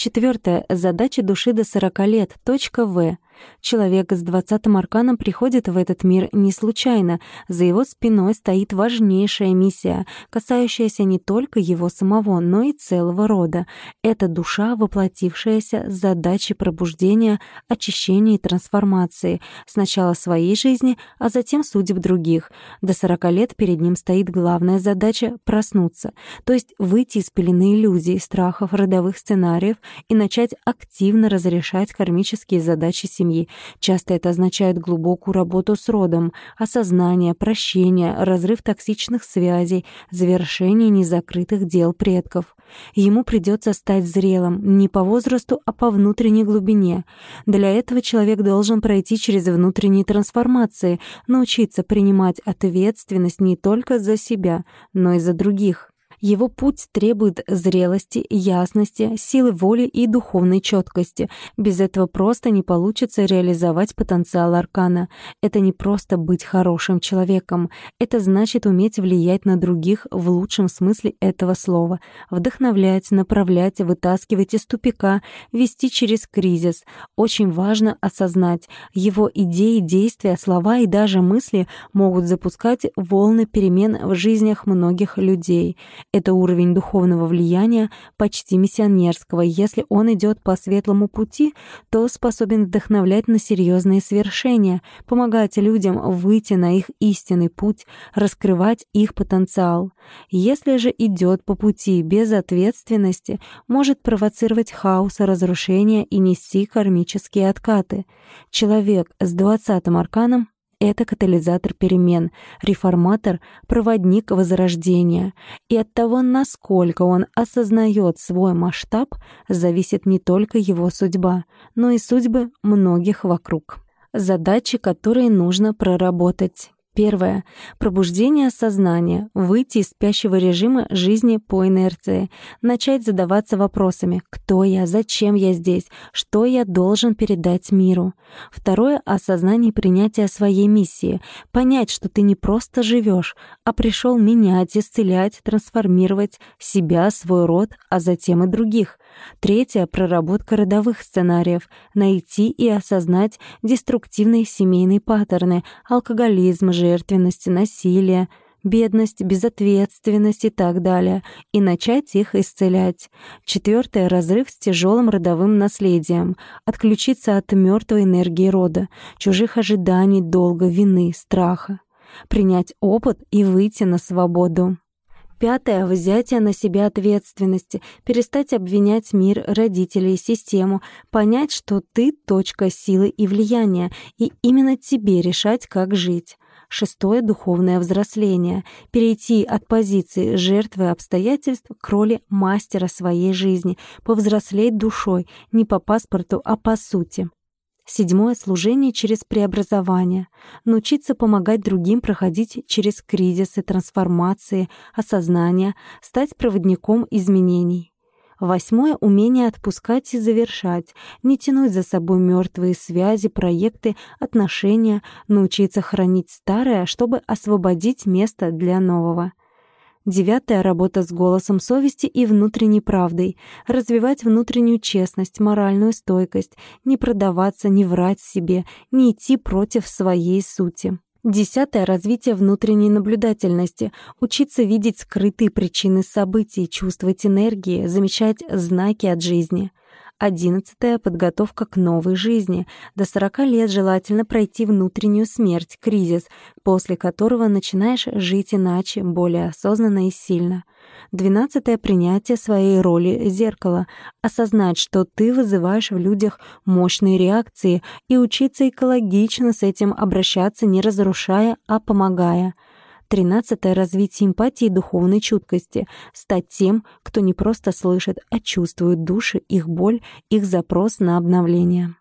Четвертое. Задача души до 40 лет. Точка В. Человек с двадцатым арканом приходит в этот мир не случайно. За его спиной стоит важнейшая миссия, касающаяся не только его самого, но и целого рода. Это душа, воплотившаяся с задачей пробуждения, очищения и трансформации. Сначала своей жизни, а затем судеб других. До 40 лет перед ним стоит главная задача — проснуться, то есть выйти из пелены иллюзий, страхов, родовых сценариев и начать активно разрешать кармические задачи семьи семьи. Часто это означает глубокую работу с родом, осознание, прощение, разрыв токсичных связей, завершение незакрытых дел предков. Ему придется стать зрелым не по возрасту, а по внутренней глубине. Для этого человек должен пройти через внутренние трансформации, научиться принимать ответственность не только за себя, но и за других. Его путь требует зрелости, ясности, силы воли и духовной четкости. Без этого просто не получится реализовать потенциал аркана. Это не просто быть хорошим человеком. Это значит уметь влиять на других в лучшем смысле этого слова. Вдохновлять, направлять, вытаскивать из тупика, вести через кризис. Очень важно осознать, его идеи, действия, слова и даже мысли могут запускать волны перемен в жизнях многих людей. Это уровень духовного влияния почти миссионерского. Если он идет по светлому пути, то способен вдохновлять на серьезные свершения, помогать людям выйти на их истинный путь, раскрывать их потенциал. Если же идет по пути без ответственности, может провоцировать хаос, разрушение и нести кармические откаты. Человек с двадцатым арканом это катализатор перемен, реформатор, проводник возрождения. И от того, насколько он осознает свой масштаб, зависит не только его судьба, но и судьбы многих вокруг. Задачи, которые нужно проработать. Первое. Пробуждение сознания. Выйти из спящего режима жизни по инерции. Начать задаваться вопросами «Кто я? Зачем я здесь? Что я должен передать миру?» Второе. Осознание принятия своей миссии. Понять, что ты не просто живешь, а пришел менять, исцелять, трансформировать себя, свой род, а затем и других. Третье — проработка родовых сценариев. Найти и осознать деструктивные семейные паттерны, алкоголизм, жертвенность, насилие, бедность, безответственность и так далее, и начать их исцелять. Четвертое — разрыв с тяжелым родовым наследием, отключиться от мертвой энергии рода, чужих ожиданий, долга, вины, страха. Принять опыт и выйти на свободу. Пятое — взятие на себя ответственности, перестать обвинять мир, родителей, систему, понять, что ты — точка силы и влияния, и именно тебе решать, как жить. Шестое — духовное взросление. Перейти от позиции жертвы обстоятельств к роли мастера своей жизни, повзрослеть душой, не по паспорту, а по сути. Седьмое — служение через преобразование. Научиться помогать другим проходить через кризисы, трансформации, осознания, стать проводником изменений. Восьмое — умение отпускать и завершать, не тянуть за собой мертвые связи, проекты, отношения, научиться хранить старое, чтобы освободить место для нового. Девятая — работа с голосом совести и внутренней правдой. Развивать внутреннюю честность, моральную стойкость, не продаваться, не врать себе, не идти против своей сути. Десятое — развитие внутренней наблюдательности. Учиться видеть скрытые причины событий, чувствовать энергии, замечать знаки от жизни. Одиннадцатое — подготовка к новой жизни. До сорока лет желательно пройти внутреннюю смерть, кризис, после которого начинаешь жить иначе, более осознанно и сильно. Двенадцатое — принятие своей роли зеркала. Осознать, что ты вызываешь в людях мощные реакции и учиться экологично с этим обращаться, не разрушая, а помогая. Тринадцатое — развитие эмпатии и духовной чуткости. Стать тем, кто не просто слышит, а чувствует души, их боль, их запрос на обновление.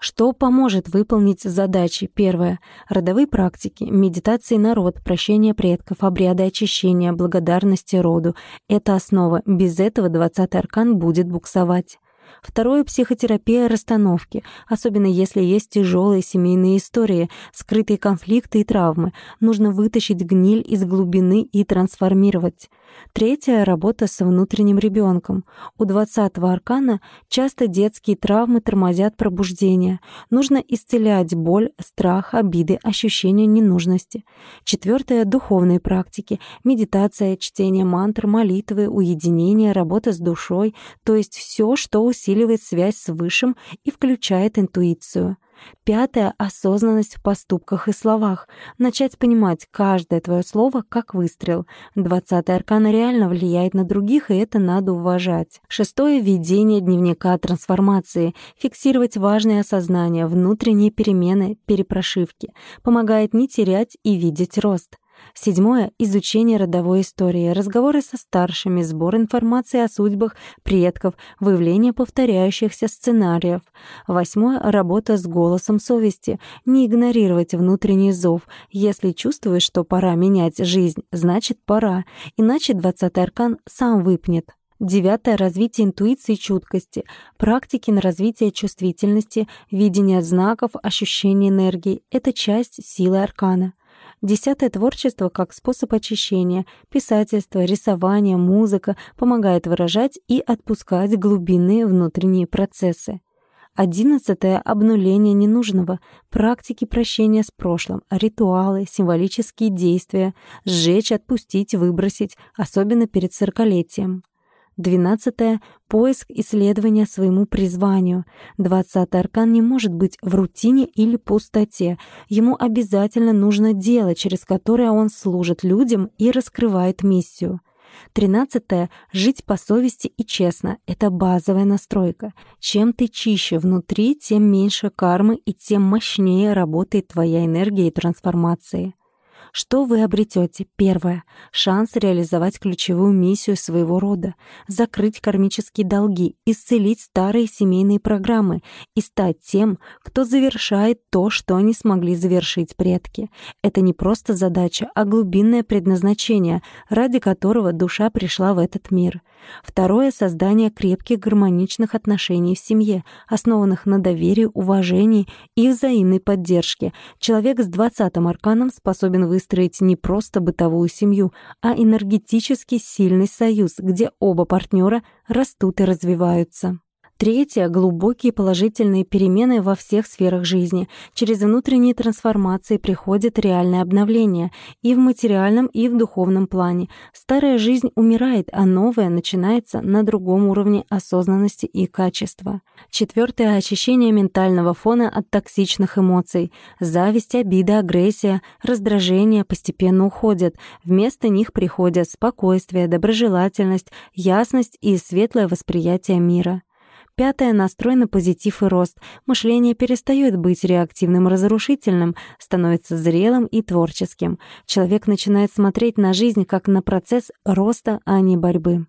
Что поможет выполнить задачи? Первое. Родовые практики, медитации народ, прощение предков, обряды очищения, благодарности роду. Это основа. Без этого двадцатый аркан будет буксовать. Второе — психотерапия расстановки, особенно если есть тяжелые семейные истории, скрытые конфликты и травмы. Нужно вытащить гниль из глубины и трансформировать. Третья — работа с внутренним ребенком. У 20-го аркана часто детские травмы тормозят пробуждение. Нужно исцелять боль, страх, обиды, ощущение ненужности. Четвертое — духовные практики. Медитация, чтение мантр, молитвы, уединение, работа с душой, то есть все, что усиливает связь с Высшим и включает интуицию. Пятое — осознанность в поступках и словах. Начать понимать каждое твое слово как выстрел. Двадцатый аркан реально влияет на других, и это надо уважать. Шестое — ведение дневника трансформации. Фиксировать важные осознания, внутренние перемены, перепрошивки. Помогает не терять и видеть рост. Седьмое — изучение родовой истории, разговоры со старшими, сбор информации о судьбах предков, выявление повторяющихся сценариев. Восьмое — работа с голосом совести, не игнорировать внутренний зов. Если чувствуешь, что пора менять жизнь, значит пора, иначе двадцатый аркан сам выпнет. Девятое — развитие интуиции и чуткости, практики на развитие чувствительности, видение знаков, ощущение энергии — это часть силы аркана. Десятое творчество как способ очищения, писательство, рисование, музыка помогает выражать и отпускать глубинные внутренние процессы. Одиннадцатое — обнуление ненужного, практики прощения с прошлым, ритуалы, символические действия, сжечь, отпустить, выбросить, особенно перед сорокалетием. Двенадцатое — поиск исследования своему призванию. Двадцатый аркан не может быть в рутине или пустоте. Ему обязательно нужно дело, через которое он служит людям и раскрывает миссию. Тринадцатое — жить по совести и честно. Это базовая настройка. Чем ты чище внутри, тем меньше кармы и тем мощнее работает твоя энергия и трансформации. Что вы обретете? Первое. Шанс реализовать ключевую миссию своего рода, закрыть кармические долги, исцелить старые семейные программы и стать тем, кто завершает то, что они смогли завершить предки. Это не просто задача, а глубинное предназначение, ради которого душа пришла в этот мир. Второе — создание крепких гармоничных отношений в семье, основанных на доверии, уважении и взаимной поддержке. Человек с двадцатым арканом способен выстроить не просто бытовую семью, а энергетически сильный союз, где оба партнера растут и развиваются. Третье — глубокие положительные перемены во всех сферах жизни. Через внутренние трансформации приходит реальное обновление и в материальном, и в духовном плане. Старая жизнь умирает, а новая начинается на другом уровне осознанности и качества. Четвертое — очищение ментального фона от токсичных эмоций. Зависть, обида, агрессия, раздражение постепенно уходят. Вместо них приходят спокойствие, доброжелательность, ясность и светлое восприятие мира. Пятое — настрой на позитив и рост. Мышление перестает быть реактивным и разрушительным, становится зрелым и творческим. Человек начинает смотреть на жизнь как на процесс роста, а не борьбы.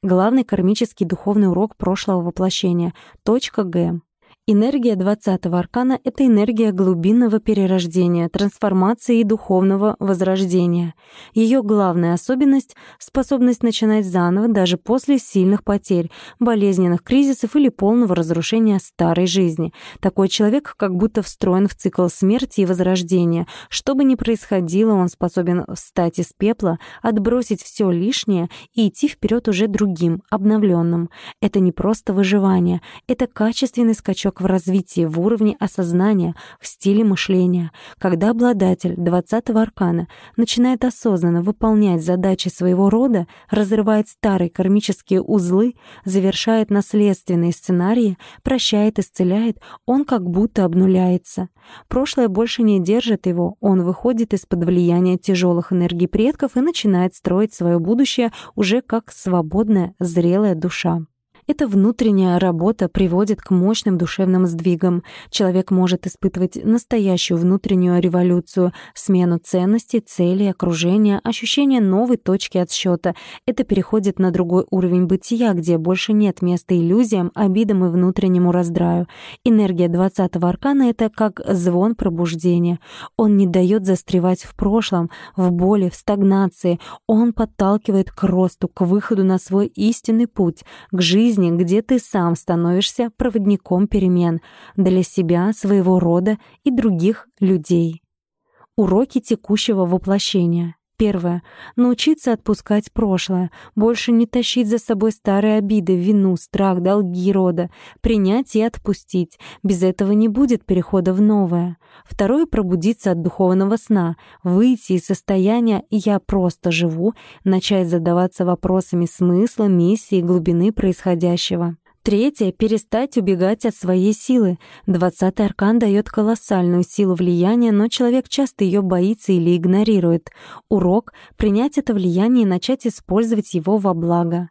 Главный кармический духовный урок прошлого воплощения. Точка Г. Энергия 20-го аркана — это энергия глубинного перерождения, трансформации и духовного возрождения. Ее главная особенность — способность начинать заново даже после сильных потерь, болезненных кризисов или полного разрушения старой жизни. Такой человек как будто встроен в цикл смерти и возрождения. Что бы ни происходило, он способен встать из пепла, отбросить все лишнее и идти вперед уже другим, обновленным. Это не просто выживание, это качественный скачок в развитии, в уровне осознания, в стиле мышления. Когда обладатель 20-го аркана начинает осознанно выполнять задачи своего рода, разрывает старые кармические узлы, завершает наследственные сценарии, прощает, исцеляет, он как будто обнуляется. Прошлое больше не держит его, он выходит из-под влияния тяжелых энергий предков и начинает строить свое будущее уже как свободная, зрелая душа. Эта внутренняя работа приводит к мощным душевным сдвигам. Человек может испытывать настоящую внутреннюю революцию, смену ценностей, целей, окружения, ощущение новой точки отсчета. Это переходит на другой уровень бытия, где больше нет места иллюзиям, обидам и внутреннему раздраю. Энергия 20-го аркана — это как звон пробуждения. Он не дает застревать в прошлом, в боли, в стагнации. Он подталкивает к росту, к выходу на свой истинный путь, к жизни, жизни, где ты сам становишься проводником перемен для себя, своего рода и других людей. Уроки текущего воплощения. Первое. Научиться отпускать прошлое, больше не тащить за собой старые обиды, вину, страх, долги рода, принять и отпустить. Без этого не будет перехода в новое. Второе. Пробудиться от духовного сна, выйти из состояния «я просто живу», начать задаваться вопросами смысла, миссии, глубины происходящего. Третье — перестать убегать от своей силы. Двадцатый аркан дает колоссальную силу влияния, но человек часто ее боится или игнорирует. Урок — принять это влияние и начать использовать его во благо.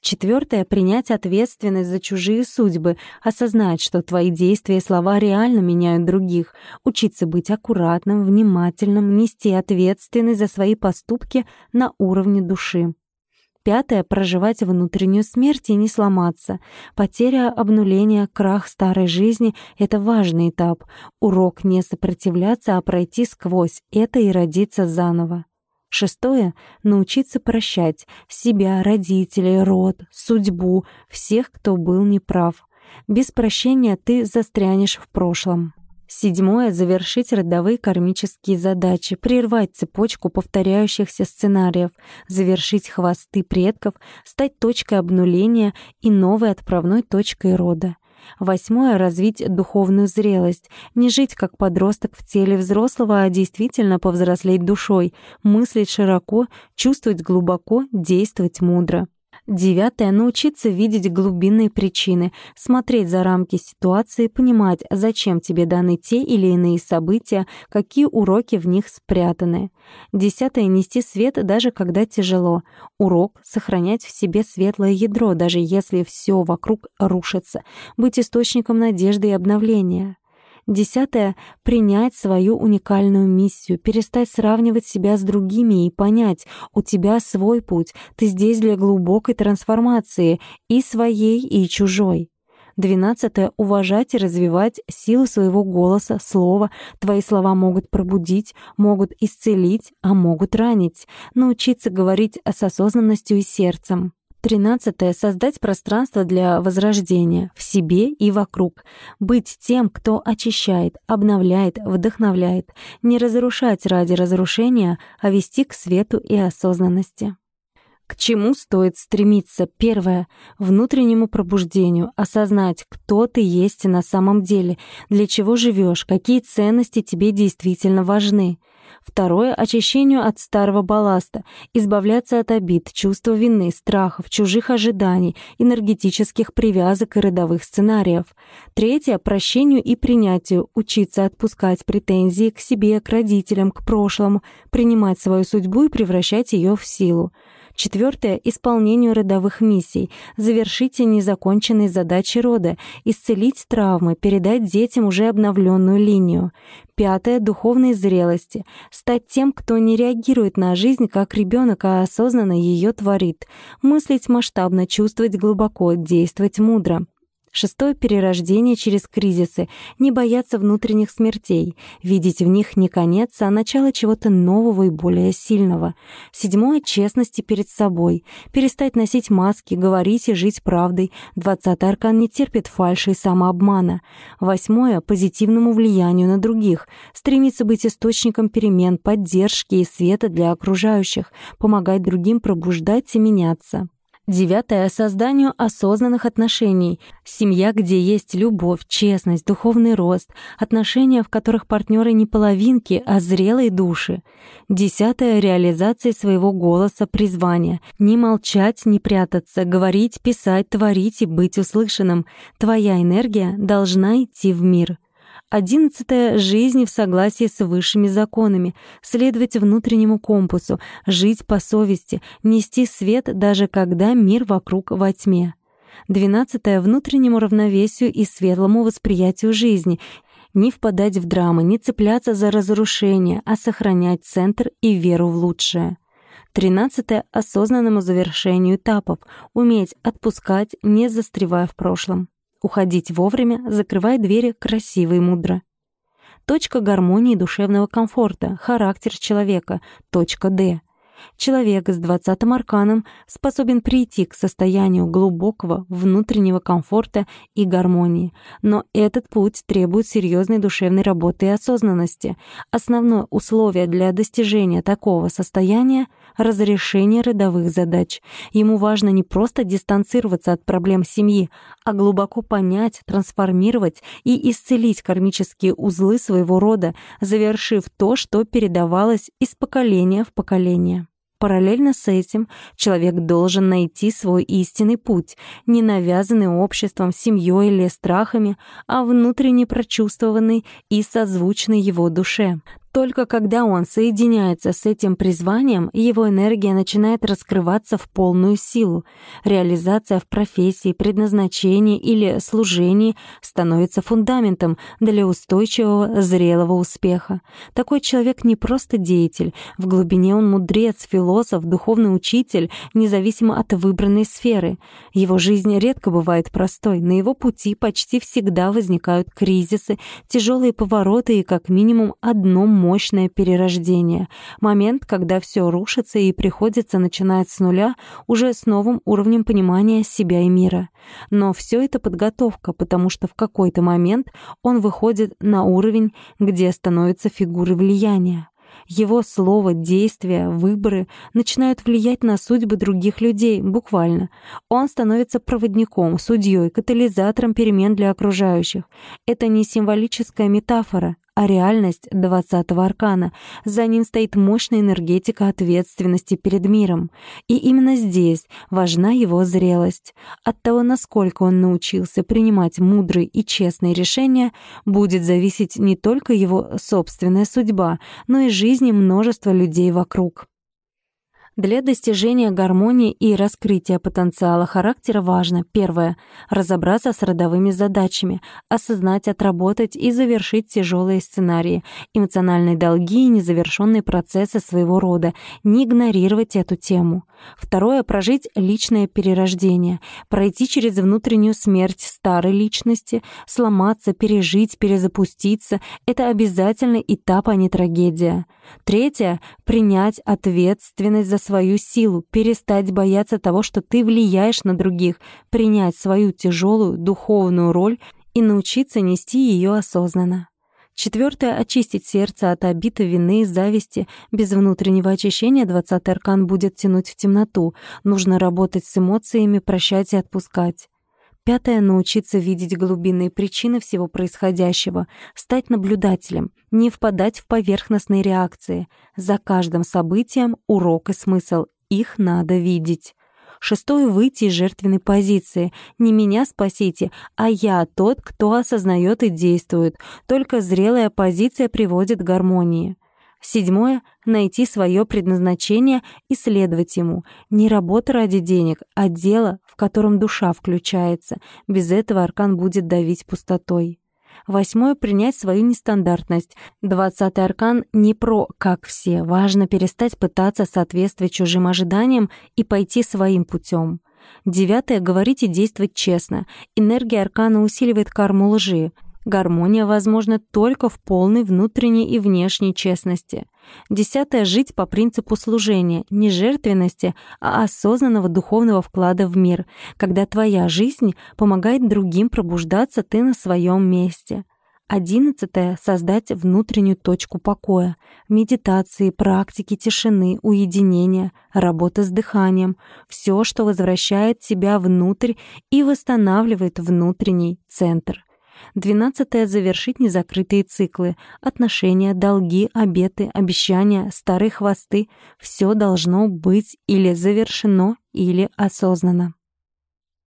Четвертое — принять ответственность за чужие судьбы, осознать, что твои действия и слова реально меняют других, учиться быть аккуратным, внимательным, нести ответственность за свои поступки на уровне души. Пятое — проживать внутреннюю смерть и не сломаться. Потеря, обнуление, крах старой жизни — это важный этап. Урок не сопротивляться, а пройти сквозь это и родиться заново. Шестое — научиться прощать себя, родителей, род, судьбу, всех, кто был неправ. Без прощения ты застрянешь в прошлом. Седьмое — завершить родовые кармические задачи, прервать цепочку повторяющихся сценариев, завершить хвосты предков, стать точкой обнуления и новой отправной точкой рода. Восьмое — развить духовную зрелость, не жить как подросток в теле взрослого, а действительно повзрослеть душой, мыслить широко, чувствовать глубоко, действовать мудро. Девятое — научиться видеть глубинные причины, смотреть за рамки ситуации, понимать, зачем тебе даны те или иные события, какие уроки в них спрятаны. Десятое — нести свет, даже когда тяжело. Урок — сохранять в себе светлое ядро, даже если все вокруг рушится, быть источником надежды и обновления. Десятое — принять свою уникальную миссию, перестать сравнивать себя с другими и понять, у тебя свой путь, ты здесь для глубокой трансформации и своей, и чужой. Двенадцатое — уважать и развивать силу своего голоса, слова. Твои слова могут пробудить, могут исцелить, а могут ранить. Научиться говорить с осознанностью и сердцем. Тринадцатое — создать пространство для возрождения в себе и вокруг. Быть тем, кто очищает, обновляет, вдохновляет. Не разрушать ради разрушения, а вести к свету и осознанности. К чему стоит стремиться? Первое — внутреннему пробуждению, осознать, кто ты есть на самом деле, для чего живешь, какие ценности тебе действительно важны. Второе — очищению от старого балласта, избавляться от обид, чувства вины, страхов, чужих ожиданий, энергетических привязок и родовых сценариев. Третье — прощению и принятию, учиться отпускать претензии к себе, к родителям, к прошлому, принимать свою судьбу и превращать ее в силу. Четвертое — исполнению родовых миссий, завершите незаконченные задачи рода, исцелить травмы, передать детям уже обновленную линию. Пятое — духовной зрелости, стать тем, кто не реагирует на жизнь как ребенок, а осознанно ее творит, мыслить масштабно, чувствовать глубоко, действовать мудро. Шестое — перерождение через кризисы, не бояться внутренних смертей, видеть в них не конец, а начало чего-то нового и более сильного. Седьмое — честности перед собой, перестать носить маски, говорить и жить правдой. Двадцатый аркан не терпит фальши и самообмана. Восьмое — позитивному влиянию на других, стремиться быть источником перемен, поддержки и света для окружающих, помогать другим пробуждать и меняться. Девятое — созданию осознанных отношений. Семья, где есть любовь, честность, духовный рост, отношения, в которых партнеры не половинки, а зрелые души. Десятое — реализация своего голоса, призвания. Не молчать, не прятаться, говорить, писать, творить и быть услышанным. Твоя энергия должна идти в мир. Одиннадцатое — жизнь в согласии с высшими законами, следовать внутреннему компасу, жить по совести, нести свет, даже когда мир вокруг во тьме. Двенадцатое — внутреннему равновесию и светлому восприятию жизни, не впадать в драмы, не цепляться за разрушение, а сохранять центр и веру в лучшее. Тринадцатое — осознанному завершению этапов, уметь отпускать, не застревая в прошлом. Уходить вовремя, закрывая двери красиво и мудро. Точка гармонии душевного комфорта, характер человека, точка Д. Человек с двадцатым арканом способен прийти к состоянию глубокого внутреннего комфорта и гармонии, но этот путь требует серьезной душевной работы и осознанности. Основное условие для достижения такого состояния — разрешение родовых задач. Ему важно не просто дистанцироваться от проблем семьи, а глубоко понять, трансформировать и исцелить кармические узлы своего рода, завершив то, что передавалось из поколения в поколение. Параллельно с этим человек должен найти свой истинный путь, не навязанный обществом, семьей или страхами, а внутренне прочувствованный и созвучный его душе. Только когда он соединяется с этим призванием, его энергия начинает раскрываться в полную силу. Реализация в профессии, предназначении или служении становится фундаментом для устойчивого, зрелого успеха. Такой человек не просто деятель, в глубине он мудрец, философ, духовный учитель, независимо от выбранной сферы. Его жизнь редко бывает простой, на его пути почти всегда возникают кризисы, тяжелые повороты и как минимум одно мощное перерождение. Момент, когда все рушится и приходится начинать с нуля, уже с новым уровнем понимания себя и мира. Но все это подготовка, потому что в какой-то момент он выходит на уровень, где становится фигурой влияния. Его слово, действия, выборы начинают влиять на судьбы других людей, буквально. Он становится проводником, судьей, катализатором перемен для окружающих. Это не символическая метафора, а реальность двадцатого аркана. За ним стоит мощная энергетика ответственности перед миром. И именно здесь важна его зрелость. От того, насколько он научился принимать мудрые и честные решения, будет зависеть не только его собственная судьба, но и жизни множества людей вокруг. Для достижения гармонии и раскрытия потенциала характера важно, первое, разобраться с родовыми задачами, осознать, отработать и завершить тяжелые сценарии, эмоциональные долги и незавершенные процессы своего рода, не игнорировать эту тему. Второе — прожить личное перерождение, пройти через внутреннюю смерть старой личности, сломаться, пережить, перезапуститься — это обязательный этап, а не трагедия. Третье — принять ответственность за свою силу, перестать бояться того, что ты влияешь на других, принять свою тяжелую духовную роль и научиться нести ее осознанно. Четвертое — очистить сердце от обиды, вины и зависти. Без внутреннего очищения двадцатый аркан будет тянуть в темноту. Нужно работать с эмоциями, прощать и отпускать. Пятое — научиться видеть глубинные причины всего происходящего, стать наблюдателем, не впадать в поверхностные реакции. За каждым событием урок и смысл. Их надо видеть. Шестое — выйти из жертвенной позиции. Не меня спасите, а я тот, кто осознает и действует. Только зрелая позиция приводит к гармонии. Седьмое — найти свое предназначение и следовать ему. Не работа ради денег, а дело, котором душа включается. Без этого аркан будет давить пустотой. Восьмое — принять свою нестандартность. Двадцатый аркан не про «как все». Важно перестать пытаться соответствовать чужим ожиданиям и пойти своим путем. Девятое — говорить и действовать честно. Энергия аркана усиливает карму лжи. Гармония возможна только в полной внутренней и внешней честности. Десятое — жить по принципу служения, не жертвенности, а осознанного духовного вклада в мир. Когда твоя жизнь помогает другим пробуждаться, ты на своем месте. Одиннадцатое — создать внутреннюю точку покоя. Медитации, практики тишины, уединения, работа с дыханием. Все, что возвращает тебя внутрь и восстанавливает внутренний центр. Двенадцатое — завершить незакрытые циклы. Отношения, долги, обеты, обещания, старые хвосты — все должно быть или завершено, или осознанно.